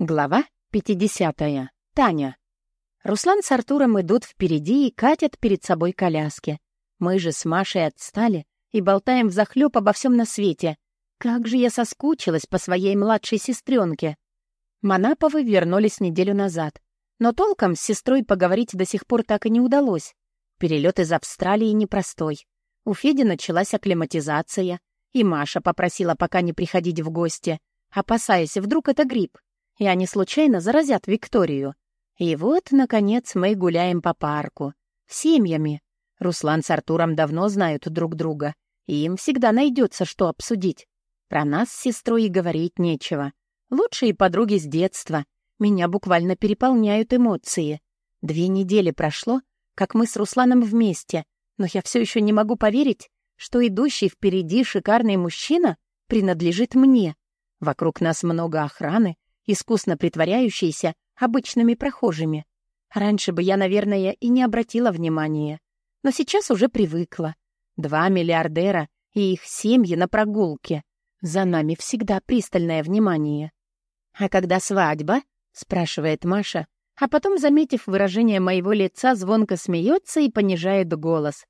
Глава 50. Таня. Руслан с Артуром идут впереди и катят перед собой коляски. Мы же с Машей отстали и болтаем взахлёб обо всем на свете. Как же я соскучилась по своей младшей сестренке. Манаповы вернулись неделю назад. Но толком с сестрой поговорить до сих пор так и не удалось. Перелет из Австралии непростой. У Феди началась акклиматизация, и Маша попросила пока не приходить в гости, опасаясь, вдруг это грипп и они случайно заразят Викторию. И вот, наконец, мы гуляем по парку. Семьями. Руслан с Артуром давно знают друг друга, и им всегда найдется, что обсудить. Про нас с сестрой и говорить нечего. Лучшие подруги с детства. Меня буквально переполняют эмоции. Две недели прошло, как мы с Русланом вместе, но я все еще не могу поверить, что идущий впереди шикарный мужчина принадлежит мне. Вокруг нас много охраны, искусно притворяющиеся обычными прохожими. Раньше бы я, наверное, и не обратила внимания. Но сейчас уже привыкла. Два миллиардера и их семьи на прогулке. За нами всегда пристальное внимание. «А когда свадьба?» — спрашивает Маша, а потом, заметив выражение моего лица, звонко смеется и понижает голос.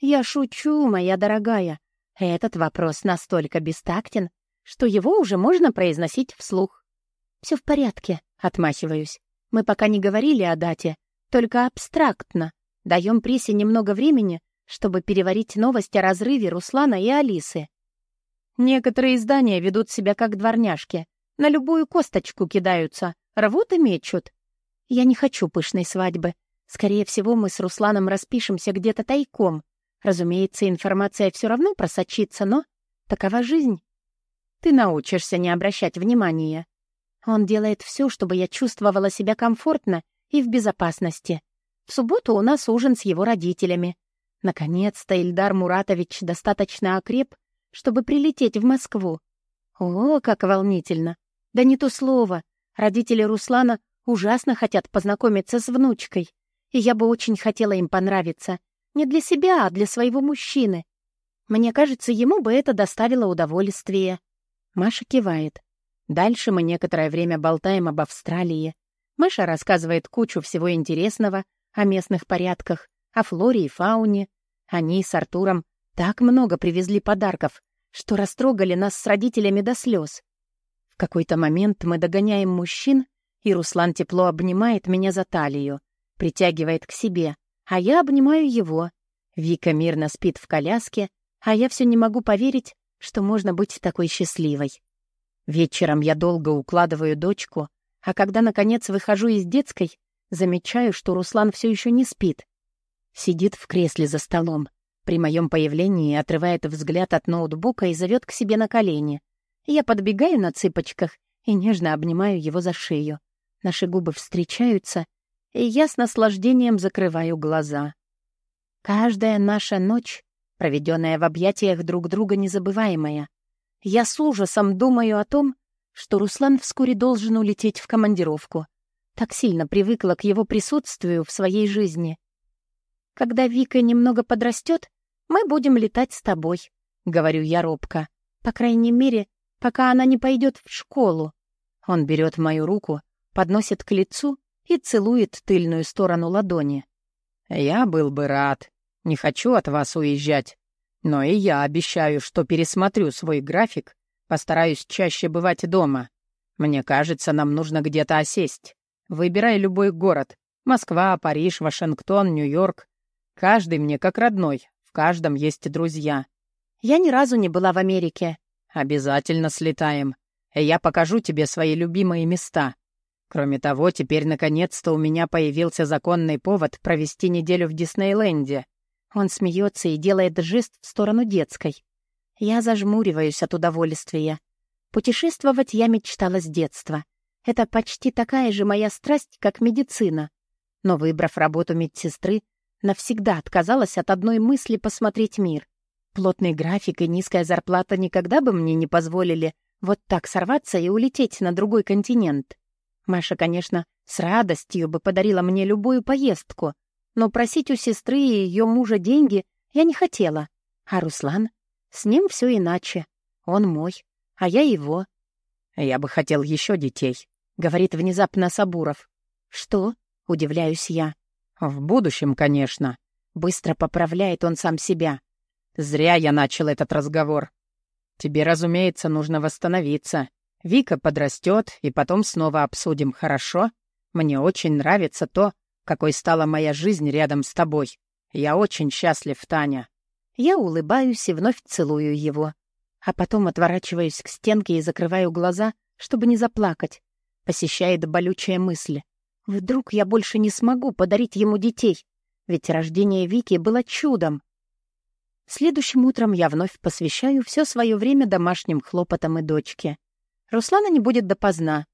«Я шучу, моя дорогая. Этот вопрос настолько бестактен, что его уже можно произносить вслух. Все в порядке», — отмахиваюсь. «Мы пока не говорили о дате, только абстрактно. Даем прессе немного времени, чтобы переварить новость о разрыве Руслана и Алисы. Некоторые издания ведут себя как дворняжки. На любую косточку кидаются, рвут и мечут. Я не хочу пышной свадьбы. Скорее всего, мы с Русланом распишемся где-то тайком. Разумеется, информация все равно просочится, но такова жизнь. Ты научишься не обращать внимания. Он делает все, чтобы я чувствовала себя комфортно и в безопасности. В субботу у нас ужин с его родителями. Наконец-то Ильдар Муратович достаточно окреп, чтобы прилететь в Москву. О, как волнительно! Да не то слово. Родители Руслана ужасно хотят познакомиться с внучкой, и я бы очень хотела им понравиться. Не для себя, а для своего мужчины. Мне кажется, ему бы это доставило удовольствие. Маша кивает. Дальше мы некоторое время болтаем об Австралии. Маша рассказывает кучу всего интересного о местных порядках, о флоре и фауне. Они с Артуром так много привезли подарков, что растрогали нас с родителями до слез. В какой-то момент мы догоняем мужчин, и Руслан тепло обнимает меня за талию, притягивает к себе, а я обнимаю его. Вика мирно спит в коляске, а я все не могу поверить, что можно быть такой счастливой. Вечером я долго укладываю дочку, а когда, наконец, выхожу из детской, замечаю, что Руслан все еще не спит. Сидит в кресле за столом. При моем появлении отрывает взгляд от ноутбука и зовет к себе на колени. Я подбегаю на цыпочках и нежно обнимаю его за шею. Наши губы встречаются, и я с наслаждением закрываю глаза. Каждая наша ночь, проведенная в объятиях друг друга, незабываемая. Я с ужасом думаю о том, что Руслан вскоре должен улететь в командировку. Так сильно привыкла к его присутствию в своей жизни. Когда Вика немного подрастет, мы будем летать с тобой, — говорю я робко. По крайней мере, пока она не пойдет в школу. Он берет мою руку, подносит к лицу и целует тыльную сторону ладони. «Я был бы рад. Не хочу от вас уезжать. Но и я обещаю, что пересмотрю свой график, постараюсь чаще бывать дома. Мне кажется, нам нужно где-то осесть. Выбирай любой город. Москва, Париж, Вашингтон, Нью-Йорк. Каждый мне как родной, в каждом есть друзья. Я ни разу не была в Америке. Обязательно слетаем. Я покажу тебе свои любимые места. Кроме того, теперь наконец-то у меня появился законный повод провести неделю в Диснейленде. Он смеется и делает жест в сторону детской. Я зажмуриваюсь от удовольствия. Путешествовать я мечтала с детства. Это почти такая же моя страсть, как медицина. Но, выбрав работу медсестры, навсегда отказалась от одной мысли посмотреть мир. Плотный график и низкая зарплата никогда бы мне не позволили вот так сорваться и улететь на другой континент. Маша, конечно, с радостью бы подарила мне любую поездку, но просить у сестры и ее мужа деньги я не хотела. А Руслан? С ним все иначе. Он мой, а я его. Я бы хотел еще детей. — говорит внезапно Сабуров. «Что?» — удивляюсь я. «В будущем, конечно». Быстро поправляет он сам себя. «Зря я начал этот разговор. Тебе, разумеется, нужно восстановиться. Вика подрастет, и потом снова обсудим, хорошо? Мне очень нравится то, какой стала моя жизнь рядом с тобой. Я очень счастлив, Таня». Я улыбаюсь и вновь целую его. А потом отворачиваюсь к стенке и закрываю глаза, чтобы не заплакать. Посещает болючая мысль. Вдруг я больше не смогу подарить ему детей? Ведь рождение Вики было чудом. Следующим утром я вновь посвящаю все свое время домашним хлопотам и дочке. Руслана не будет допоздна.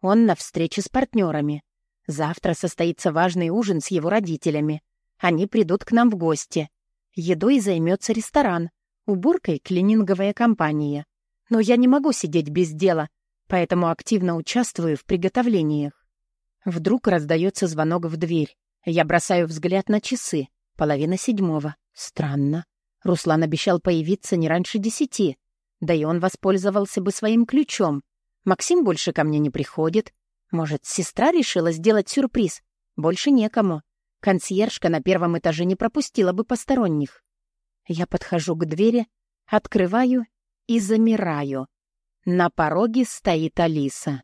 Он на встрече с партнерами. Завтра состоится важный ужин с его родителями. Они придут к нам в гости. Едой займется ресторан, уборкой — клининговая компания. Но я не могу сидеть без дела, поэтому активно участвую в приготовлениях. Вдруг раздается звонок в дверь. Я бросаю взгляд на часы. Половина седьмого. Странно. Руслан обещал появиться не раньше десяти. Да и он воспользовался бы своим ключом. Максим больше ко мне не приходит. Может, сестра решила сделать сюрприз? Больше некому. Консьержка на первом этаже не пропустила бы посторонних. Я подхожу к двери, открываю и замираю. На пороге стоит Алиса.